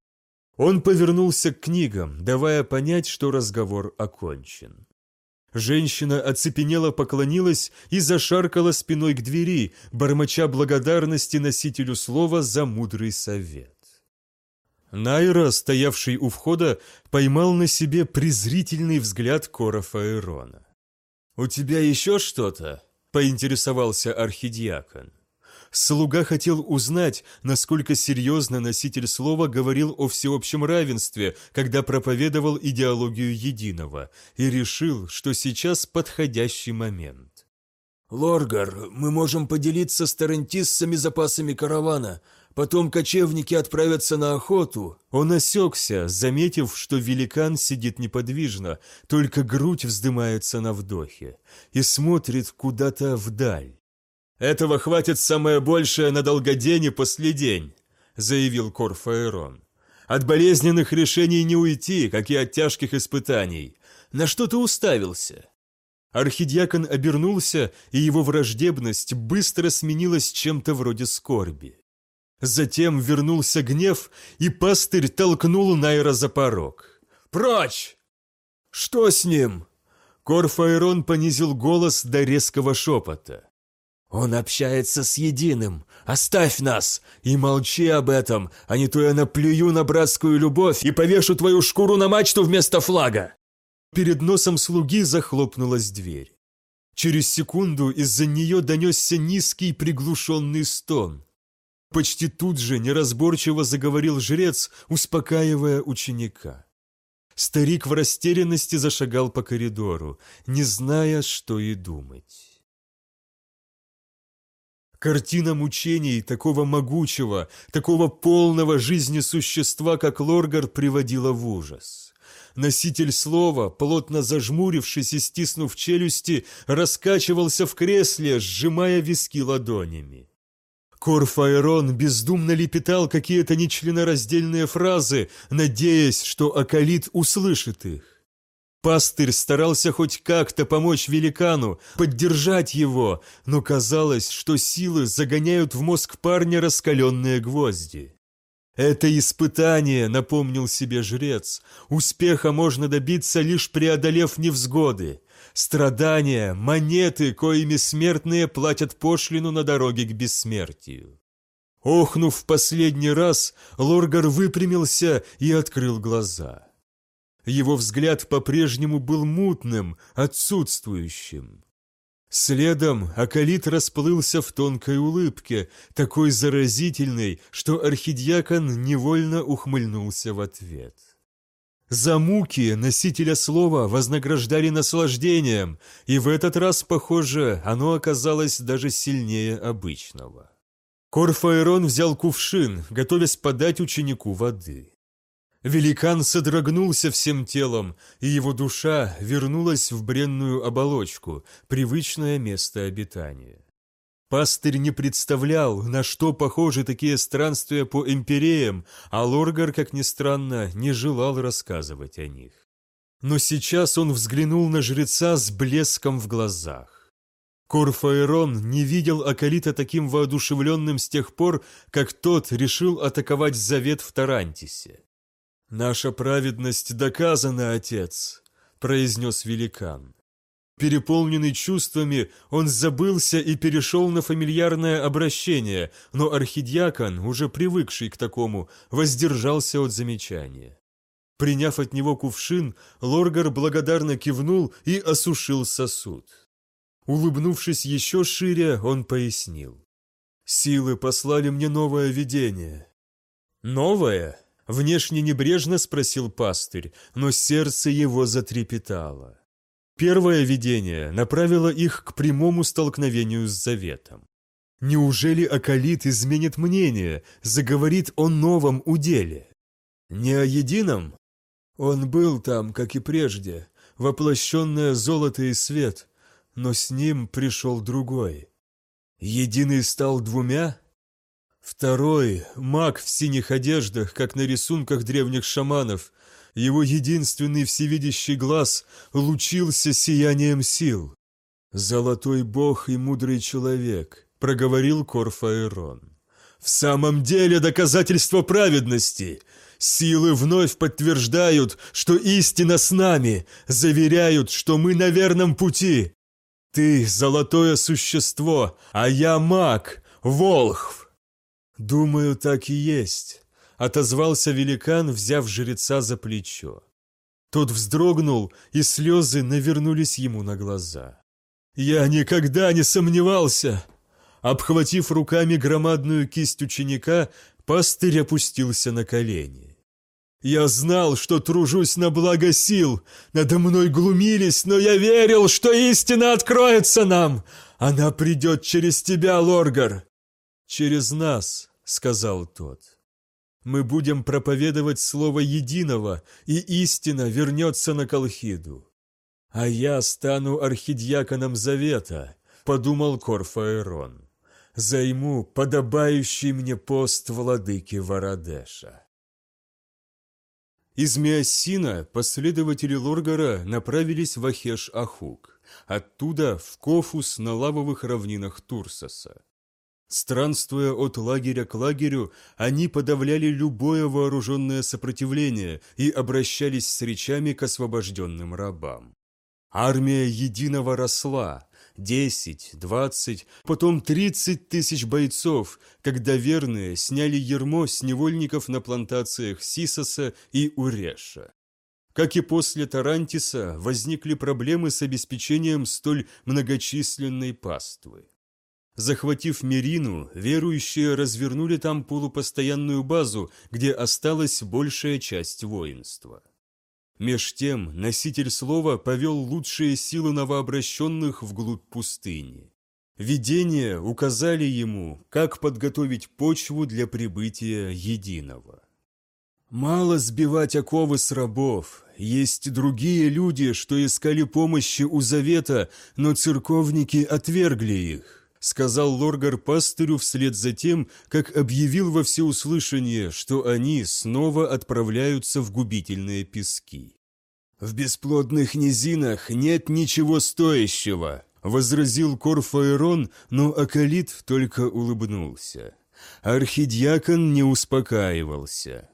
Он повернулся к книгам, давая понять, что разговор окончен. Женщина оцепенела поклонилась и зашаркала спиной к двери, бормоча благодарности носителю слова за мудрый совет. Найра, стоявший у входа, поймал на себе презрительный взгляд Кора Фаэрона. «У тебя еще что-то?» – поинтересовался архидиакон. Слуга хотел узнать, насколько серьезно носитель слова говорил о всеобщем равенстве, когда проповедовал идеологию единого, и решил, что сейчас подходящий момент. «Лоргар, мы можем поделиться с тарантиссами запасами каравана. Потом кочевники отправятся на охоту». Он осекся, заметив, что великан сидит неподвижно, только грудь вздымается на вдохе, и смотрит куда-то вдаль. «Этого хватит самое большее на долгодень и после день», — заявил Корфаэрон. «От болезненных решений не уйти, как и от тяжких испытаний. На что ты уставился?» Архидиакон обернулся, и его враждебность быстро сменилась чем-то вроде скорби. Затем вернулся гнев, и пастырь толкнул Найра за порог. «Прочь!» «Что с ним?» Корфаэрон понизил голос до резкого шепота. «Он общается с единым. Оставь нас и молчи об этом, а не то я наплюю на братскую любовь и повешу твою шкуру на мачту вместо флага!» Перед носом слуги захлопнулась дверь. Через секунду из-за нее донесся низкий приглушенный стон. Почти тут же неразборчиво заговорил жрец, успокаивая ученика. Старик в растерянности зашагал по коридору, не зная, что и думать. Картина мучений такого могучего, такого полного жизни существа, как Лоргар, приводила в ужас. Носитель слова, плотно зажмурившись и стиснув челюсти, раскачивался в кресле, сжимая виски ладонями. Корфаэрон бездумно лепетал какие-то нечленораздельные фразы, надеясь, что Акалит услышит их. Пастырь старался хоть как-то помочь великану, поддержать его, но казалось, что силы загоняют в мозг парня раскаленные гвозди. «Это испытание», — напомнил себе жрец, — «успеха можно добиться, лишь преодолев невзгоды. Страдания, монеты, коими смертные платят пошлину на дороге к бессмертию». Охнув в последний раз, Лоргар выпрямился и открыл глаза. Его взгляд по-прежнему был мутным, отсутствующим. Следом Акалит расплылся в тонкой улыбке, такой заразительной, что архидиакон невольно ухмыльнулся в ответ. За муки носителя слова вознаграждали наслаждением, и в этот раз, похоже, оно оказалось даже сильнее обычного. Корфаэрон взял кувшин, готовясь подать ученику воды. Великан содрогнулся всем телом, и его душа вернулась в бренную оболочку, привычное место обитания. Пастырь не представлял, на что похожи такие странствия по империям, а Лоргар, как ни странно, не желал рассказывать о них. Но сейчас он взглянул на жреца с блеском в глазах. Корфаэрон не видел Акалита таким воодушевленным с тех пор, как тот решил атаковать завет в Тарантисе. «Наша праведность доказана, отец», — произнес великан. Переполненный чувствами, он забылся и перешел на фамильярное обращение, но архидиакон, уже привыкший к такому, воздержался от замечания. Приняв от него кувшин, Лоргар благодарно кивнул и осушил сосуд. Улыбнувшись еще шире, он пояснил. «Силы послали мне новое видение». «Новое?» Внешне небрежно спросил пастырь, но сердце его затрепетало. Первое видение направило их к прямому столкновению с заветом. Неужели Акалит изменит мнение, заговорит о новом уделе? Не о едином? Он был там, как и прежде, воплощенное золото и свет, но с ним пришел другой. Единый стал двумя? Второй – маг в синих одеждах, как на рисунках древних шаманов. Его единственный всевидящий глаз лучился сиянием сил. «Золотой бог и мудрый человек», – проговорил Корфаэрон. «В самом деле доказательство праведности!» Силы вновь подтверждают, что истина с нами, заверяют, что мы на верном пути. Ты — золотое существо, а я маг, волхв. «Думаю, так и есть», — отозвался великан, взяв жреца за плечо. Тот вздрогнул, и слезы навернулись ему на глаза. «Я никогда не сомневался!» Обхватив руками громадную кисть ученика, пастырь опустился на колени. «Я знал, что тружусь на благо сил, надо мной глумились, но я верил, что истина откроется нам! Она придет через тебя, Лоргар!» «Через нас», сказал тот. «Мы будем проповедовать слово единого, и истина вернется на Колхиду. А я стану архидьяконом Завета», — подумал Корфаэрон. «Займу подобающий мне пост владыки Варадеша». Из Миассина последователи Лоргара направились в Ахеш-Ахук, оттуда в Кофус на лавовых равнинах Турсоса. Странствуя от лагеря к лагерю, они подавляли любое вооруженное сопротивление и обращались с речами к освобожденным рабам. Армия единого росла, десять, двадцать, потом тридцать тысяч бойцов, когда верные сняли ермо с невольников на плантациях Сисоса и Уреша. Как и после Тарантиса, возникли проблемы с обеспечением столь многочисленной паствы. Захватив Мерину, верующие развернули там полупостоянную базу, где осталась большая часть воинства. Меж тем носитель слова повел лучшие силы новообращенных вглубь пустыни. Видения указали ему, как подготовить почву для прибытия единого. Мало сбивать оковы с рабов. Есть другие люди, что искали помощи у Завета, но церковники отвергли их. — сказал Лоргар пастырю вслед за тем, как объявил во всеуслышание, что они снова отправляются в губительные пески. «В бесплодных низинах нет ничего стоящего», — возразил Корфаэрон, но Акалит только улыбнулся. Архидиакон не успокаивался.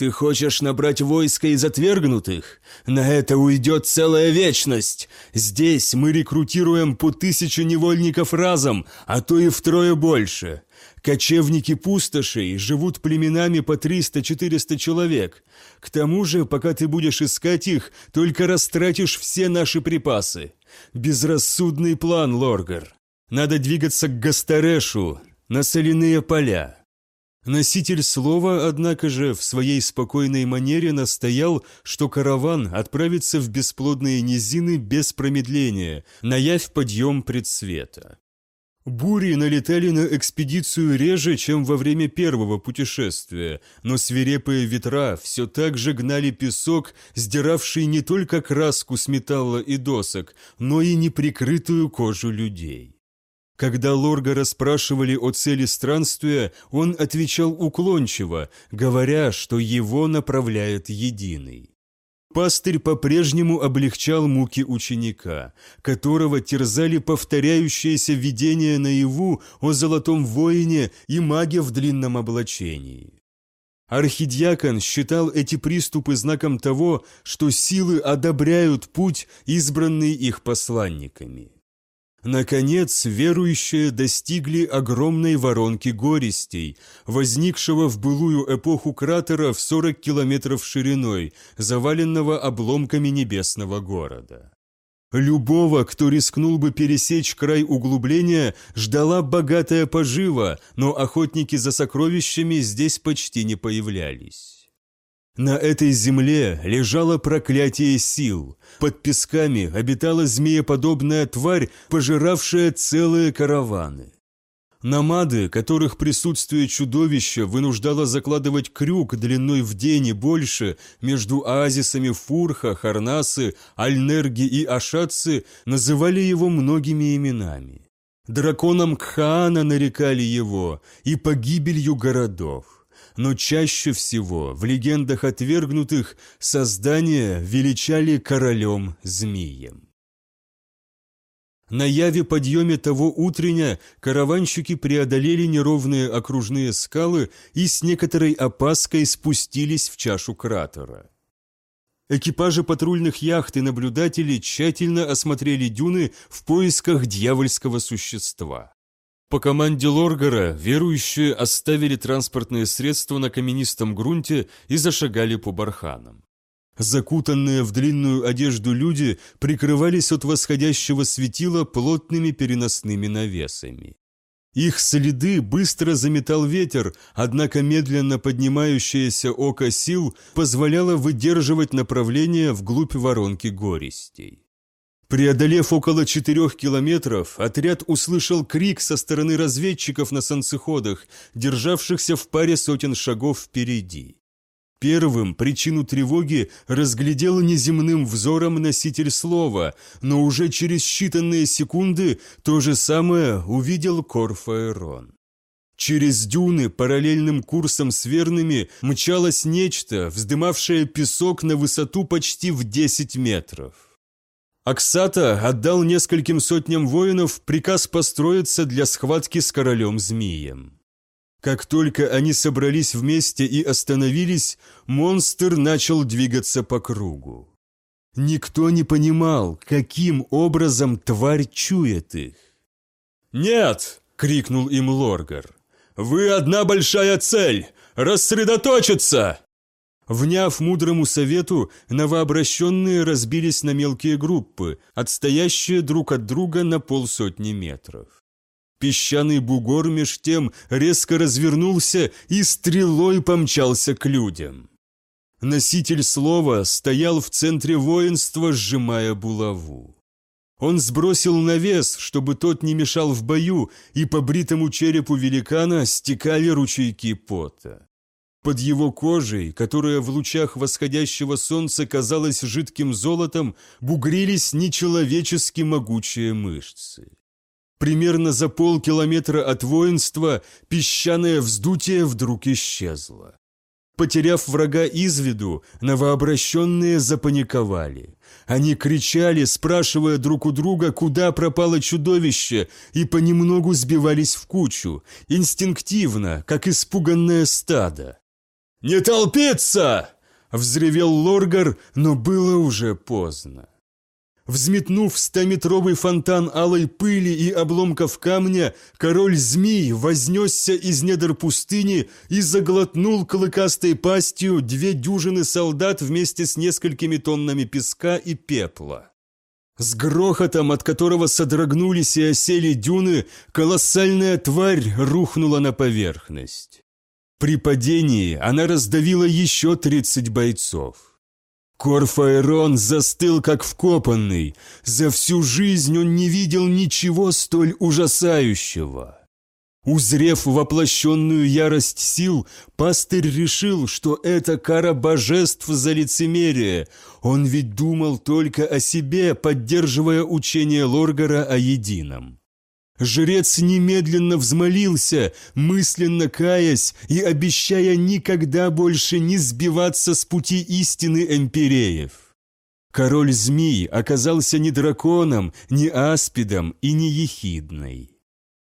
Ты хочешь набрать войско из отвергнутых? На это уйдет целая вечность. Здесь мы рекрутируем по тысяче невольников разом, а то и втрое больше. Кочевники пустошей живут племенами по 300-400 человек. К тому же, пока ты будешь искать их, только растратишь все наши припасы. Безрассудный план, Лоргар. Надо двигаться к Гастарешу, на соляные поля. Носитель слова, однако же, в своей спокойной манере настоял, что караван отправится в бесплодные низины без промедления, наявь подъем предсвета. Бури налетали на экспедицию реже, чем во время первого путешествия, но свирепые ветра все так же гнали песок, сдиравший не только краску с металла и досок, но и неприкрытую кожу людей. Когда Лорга расспрашивали о цели странствия, он отвечал уклончиво, говоря, что его направляет единый. Пастырь по-прежнему облегчал муки ученика, которого терзали повторяющиеся видения наяву о золотом воине и маге в длинном облачении. Архидиакон считал эти приступы знаком того, что силы одобряют путь, избранный их посланниками. Наконец, верующие достигли огромной воронки гористей, возникшего в былую эпоху кратера в 40 километров шириной, заваленного обломками небесного города. Любого, кто рискнул бы пересечь край углубления, ждала богатая пожива, но охотники за сокровищами здесь почти не появлялись. На этой земле лежало проклятие сил. Под песками обитала змееподобная тварь, пожиравшая целые караваны. Намады, которых присутствие чудовища вынуждало закладывать крюк длиной в день и больше между оазисами Фурха, Харнасы, Альнерги и Ашатцы, называли его многими именами. Драконом Кхаана нарекали его и погибелью городов но чаще всего в легендах отвергнутых создание величали королем-змеем. На яве подъеме того утрення караванщики преодолели неровные окружные скалы и с некоторой опаской спустились в чашу кратера. Экипажи патрульных яхт и наблюдатели тщательно осмотрели дюны в поисках дьявольского существа. По команде Лоргара верующие оставили транспортные средства на каменистом грунте и зашагали по барханам. Закутанные в длинную одежду люди прикрывались от восходящего светила плотными переносными навесами. Их следы быстро заметал ветер, однако медленно поднимающееся око сил позволяло выдерживать направление вглубь воронки гористей. Преодолев около четырех километров, отряд услышал крик со стороны разведчиков на санцеходах, державшихся в паре сотен шагов впереди. Первым причину тревоги разглядел неземным взором носитель слова, но уже через считанные секунды то же самое увидел Корфаэрон. Через дюны параллельным курсом с верными мчалось нечто, вздымавшее песок на высоту почти в 10 метров. Аксата отдал нескольким сотням воинов приказ построиться для схватки с королем-змеем. Как только они собрались вместе и остановились, монстр начал двигаться по кругу. Никто не понимал, каким образом тварь чует их. «Нет!» — крикнул им Лоргар. «Вы одна большая цель! Рассредоточиться!» Вняв мудрому совету, новообращенные разбились на мелкие группы, отстоящие друг от друга на полсотни метров. Песчаный бугор меж тем резко развернулся и стрелой помчался к людям. Носитель слова стоял в центре воинства, сжимая булаву. Он сбросил навес, чтобы тот не мешал в бою, и по бритому черепу великана стекали ручейки пота. Под его кожей, которая в лучах восходящего солнца казалась жидким золотом, бугрились нечеловечески могучие мышцы. Примерно за полкилометра от воинства песчаное вздутие вдруг исчезло. Потеряв врага из виду, новообращенные запаниковали. Они кричали, спрашивая друг у друга, куда пропало чудовище, и понемногу сбивались в кучу, инстинктивно, как испуганное стадо. «Не толпиться!» – взревел Лоргар, но было уже поздно. Взметнув стометровый фонтан алой пыли и обломков камня, король змей вознесся из недр пустыни и заглотнул клыкастой пастью две дюжины солдат вместе с несколькими тоннами песка и пепла. С грохотом, от которого содрогнулись и осели дюны, колоссальная тварь рухнула на поверхность. При падении она раздавила еще тридцать бойцов. Корфаэрон застыл как вкопанный. За всю жизнь он не видел ничего столь ужасающего. Узрев воплощенную ярость сил, пастырь решил, что это кара божеств за лицемерие. Он ведь думал только о себе, поддерживая учение Лоргара о едином. Жрец немедленно взмолился, мысленно каясь и обещая никогда больше не сбиваться с пути истины эмпиреев. Король змей оказался не драконом, не аспидом и не ехидной.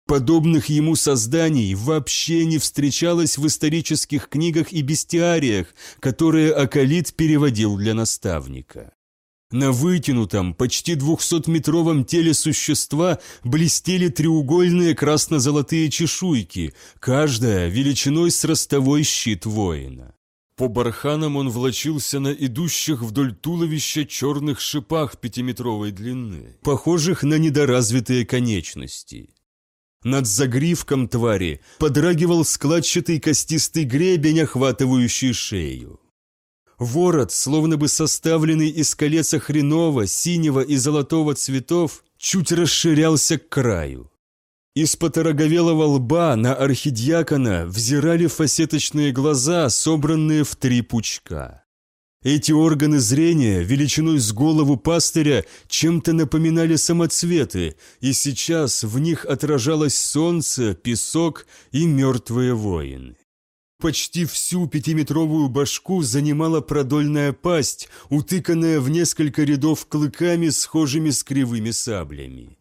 Подобных ему созданий вообще не встречалось в исторических книгах и бестиариях, которые Акалит переводил для наставника. На вытянутом, почти двухсотметровом теле существа блестели треугольные красно-золотые чешуйки, каждая величиной с ростовой щит воина. По барханам он влочился на идущих вдоль туловища черных шипах пятиметровой длины, похожих на недоразвитые конечности. Над загривком твари подрагивал складчатый костистый гребень, охватывающий шею. Ворот, словно бы составленный из колец хренового, синего и золотого цветов, чуть расширялся к краю. Из-под роговелого лба на архидиакона взирали фасеточные глаза, собранные в три пучка. Эти органы зрения, величиной с голову пастыря, чем-то напоминали самоцветы, и сейчас в них отражалось солнце, песок и мертвые воины. Почти всю пятиметровую башку занимала продольная пасть, утыканная в несколько рядов клыками, схожими с кривыми саблями.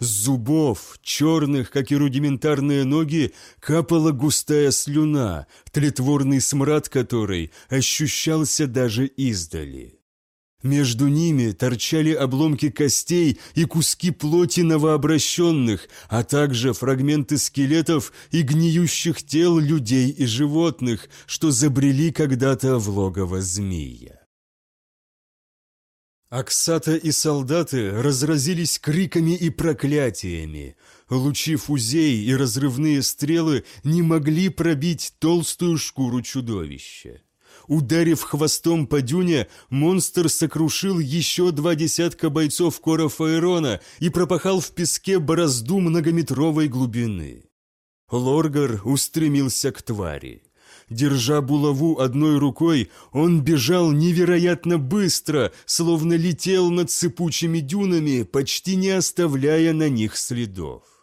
С зубов, черных, как и рудиментарные ноги, капала густая слюна, тлетворный смрад которой ощущался даже издали. Между ними торчали обломки костей и куски плоти новообращенных, а также фрагменты скелетов и гниющих тел людей и животных, что забрели когда-то в логово змея. Аксата и солдаты разразились криками и проклятиями. Лучи фузей и разрывные стрелы не могли пробить толстую шкуру чудовища. Ударив хвостом по дюне, монстр сокрушил еще два десятка бойцов кора Фаэрона и пропахал в песке борозду многометровой глубины. Лоргар устремился к твари. Держа булаву одной рукой, он бежал невероятно быстро, словно летел над сыпучими дюнами, почти не оставляя на них следов.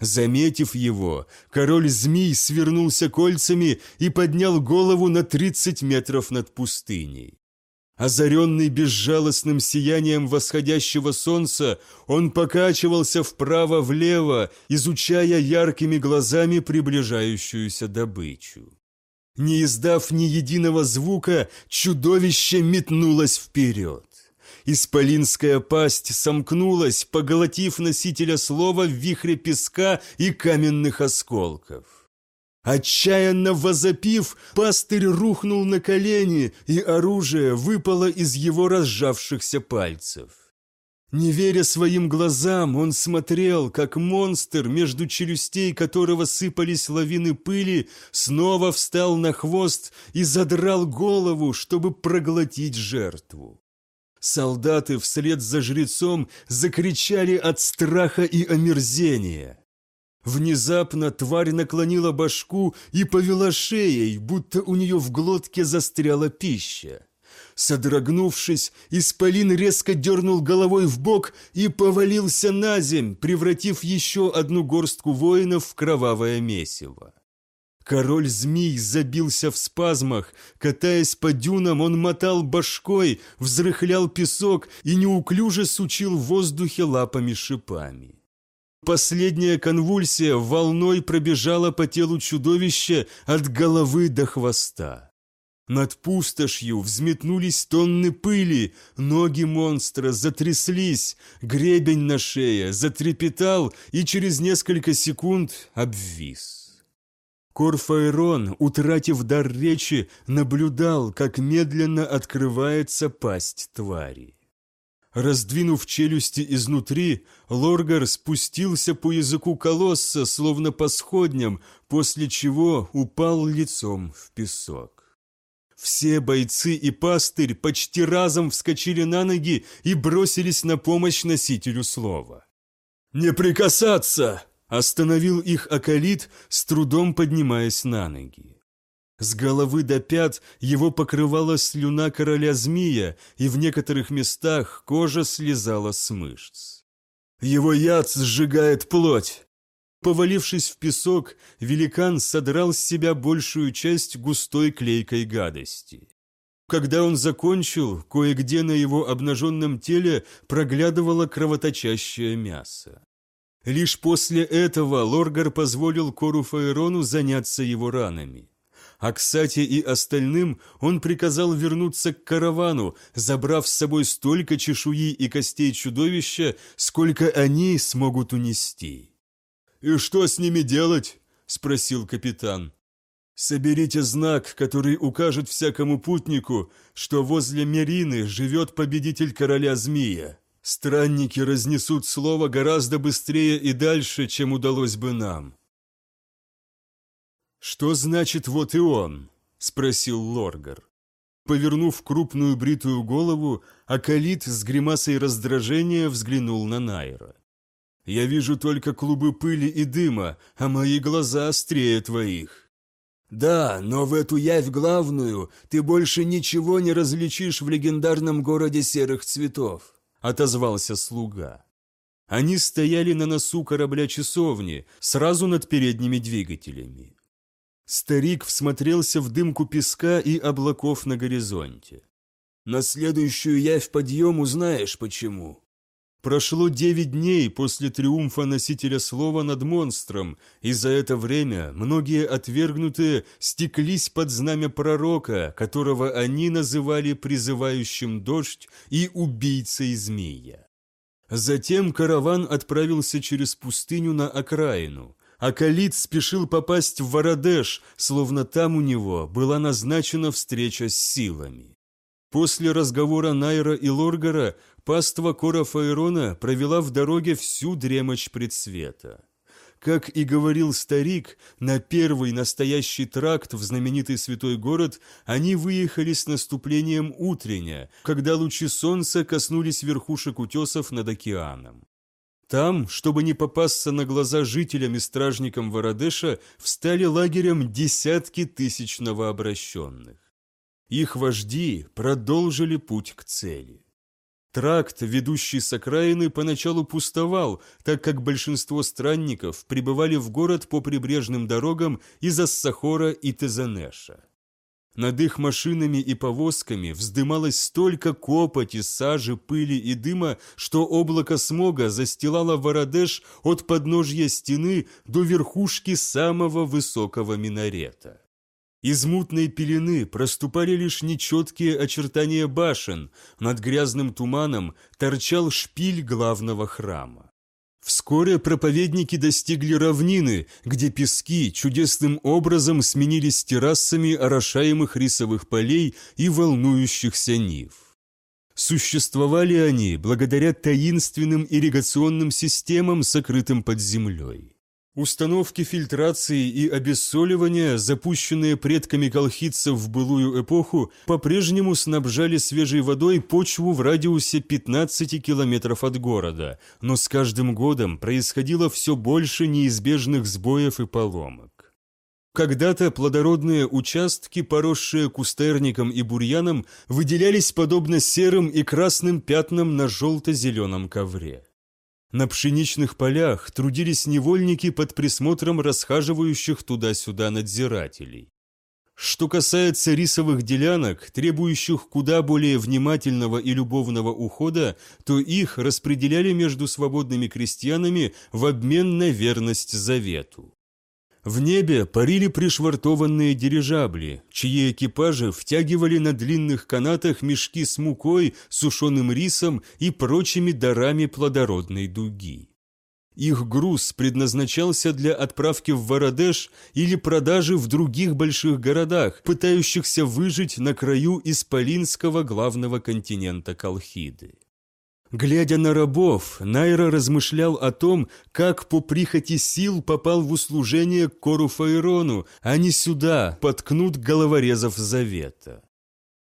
Заметив его, король змей свернулся кольцами и поднял голову на тридцать метров над пустыней. Озаренный безжалостным сиянием восходящего солнца, он покачивался вправо-влево, изучая яркими глазами приближающуюся добычу. Не издав ни единого звука, чудовище метнулось вперед. Исполинская пасть сомкнулась, поглотив носителя слова в вихре песка и каменных осколков. Отчаянно возопив, пастырь рухнул на колени, и оружие выпало из его разжавшихся пальцев. Не веря своим глазам, он смотрел, как монстр, между челюстей которого сыпались лавины пыли, снова встал на хвост и задрал голову, чтобы проглотить жертву. Солдаты вслед за жрецом закричали от страха и омерзения. Внезапно тварь наклонила башку и повела шеей, будто у нее в глотке застряла пища. Содрогнувшись, исполин резко дернул головой в бок и повалился на земь, превратив еще одну горстку воинов в кровавое месиво. Король змей забился в спазмах. Катаясь по дюнам, он мотал башкой, взрыхлял песок и неуклюже сучил в воздухе лапами-шипами. Последняя конвульсия волной пробежала по телу чудовища от головы до хвоста. Над пустошью взметнулись тонны пыли, ноги монстра затряслись, гребень на шее затрепетал и через несколько секунд обвис. Корфаэрон, утратив дар речи, наблюдал, как медленно открывается пасть твари. Раздвинув челюсти изнутри, Лоргар спустился по языку колосса, словно по сходням, после чего упал лицом в песок. Все бойцы и пастырь почти разом вскочили на ноги и бросились на помощь носителю слова. «Не прикасаться!» – остановил их Акалит, с трудом поднимаясь на ноги. С головы до пят его покрывала слюна короля змея, и в некоторых местах кожа слезала с мышц. Его яд сжигает плоть. Повалившись в песок, великан содрал с себя большую часть густой клейкой гадости. Когда он закончил, кое-где на его обнаженном теле проглядывало кровоточащее мясо. Лишь после этого Лоргар позволил Кору Фаэрону заняться его ранами. Аксате и остальным он приказал вернуться к каравану, забрав с собой столько чешуи и костей чудовища, сколько они смогут унести. «И что с ними делать?» – спросил капитан. «Соберите знак, который укажет всякому путнику, что возле Мерины живет победитель короля змея. Странники разнесут слово гораздо быстрее и дальше, чем удалось бы нам. «Что значит «вот и он»?» – спросил Лоргар. Повернув крупную бритую голову, Акалит с гримасой раздражения взглянул на Найра. «Я вижу только клубы пыли и дыма, а мои глаза острее твоих». «Да, но в эту явь главную ты больше ничего не различишь в легендарном городе серых цветов», — отозвался слуга. Они стояли на носу корабля часовни, сразу над передними двигателями. Старик всмотрелся в дымку песка и облаков на горизонте. «На следующую явь подъем узнаешь, почему». Прошло девять дней после триумфа носителя слова над монстром, и за это время многие отвергнутые стеклись под знамя пророка, которого они называли призывающим дождь и убийцей змея. Затем караван отправился через пустыню на окраину, а Калит спешил попасть в Вородеш, словно там у него была назначена встреча с силами. После разговора Найра и Лоргара паства Кора Фаэрона провела в дороге всю дремочь предсвета. Как и говорил старик, на первый настоящий тракт в знаменитый святой город они выехали с наступлением утрення, когда лучи солнца коснулись верхушек утесов над океаном. Там, чтобы не попасться на глаза жителям и стражникам Вородеша, встали лагерем десятки тысяч новообращенных. Их вожди продолжили путь к цели. Тракт, ведущий с окраины, поначалу пустовал, так как большинство странников прибывали в город по прибрежным дорогам из Ассахора и Тезанеша. Над их машинами и повозками вздымалось столько копоти, сажи, пыли и дыма, что облако смога застилало Вородеш от подножья стены до верхушки самого высокого минарета. Из мутной пелены проступали лишь нечеткие очертания башен, над грязным туманом торчал шпиль главного храма. Вскоре проповедники достигли равнины, где пески чудесным образом сменились террасами орошаемых рисовых полей и волнующихся нив. Существовали они благодаря таинственным ирригационным системам, сокрытым под землей. Установки фильтрации и обессоливания, запущенные предками колхидцев в былую эпоху, по-прежнему снабжали свежей водой почву в радиусе 15 километров от города, но с каждым годом происходило все больше неизбежных сбоев и поломок. Когда-то плодородные участки, поросшие кустарником и бурьяном, выделялись подобно серым и красным пятнам на желто-зеленом ковре. На пшеничных полях трудились невольники под присмотром расхаживающих туда-сюда надзирателей. Что касается рисовых делянок, требующих куда более внимательного и любовного ухода, то их распределяли между свободными крестьянами в обмен на верность завету. В небе парили пришвартованные дирижабли, чьи экипажи втягивали на длинных канатах мешки с мукой, сушеным рисом и прочими дарами плодородной дуги. Их груз предназначался для отправки в Вородеш или продажи в других больших городах, пытающихся выжить на краю исполинского главного континента Колхиды. Глядя на рабов, Найра размышлял о том, как по прихоти сил попал в услужение к Кору Фаерону, а не сюда, подкнут головорезов Завета.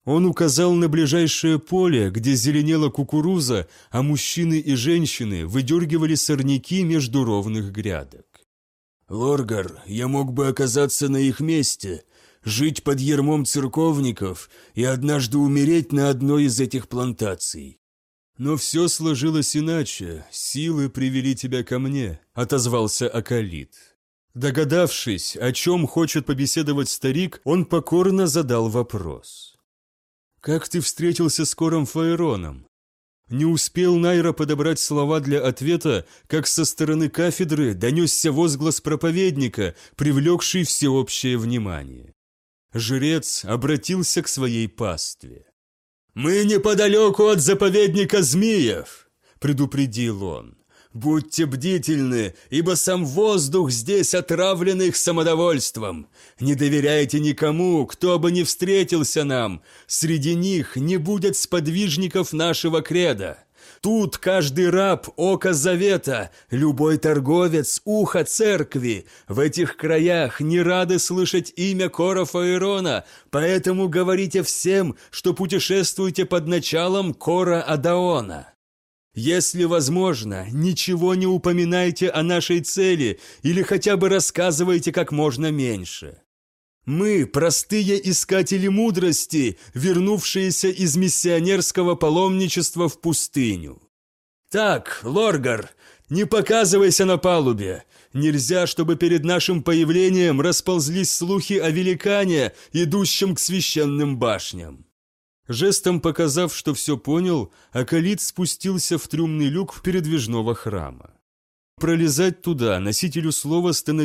Он указал на ближайшее поле, где зеленела кукуруза, а мужчины и женщины выдергивали сорняки между ровных грядок. «Лоргар, я мог бы оказаться на их месте, жить под ермом церковников и однажды умереть на одной из этих плантаций. «Но все сложилось иначе, силы привели тебя ко мне», — отозвался Акалит. Догадавшись, о чем хочет побеседовать старик, он покорно задал вопрос. «Как ты встретился с Кором Фаероном?» Не успел Найра подобрать слова для ответа, как со стороны кафедры донесся возглас проповедника, привлекший всеобщее внимание. Жрец обратился к своей пастве. «Мы неподалеку от заповедника змеев», — предупредил он. «Будьте бдительны, ибо сам воздух здесь отравлен их самодовольством. Не доверяйте никому, кто бы ни встретился нам. Среди них не будет сподвижников нашего креда. Тут каждый раб – око завета, любой торговец – ухо церкви. В этих краях не рады слышать имя Кора Фаэрона, поэтому говорите всем, что путешествуете под началом Кора Адаона. Если возможно, ничего не упоминайте о нашей цели или хотя бы рассказывайте как можно меньше. Мы – простые искатели мудрости, вернувшиеся из миссионерского паломничества в пустыню. Так, Лоргар, не показывайся на палубе. Нельзя, чтобы перед нашим появлением расползлись слухи о великане, идущем к священным башням. Жестом показав, что все понял, Акалит спустился в трюмный люк передвижного храма. Пролезать туда носителю слова становилось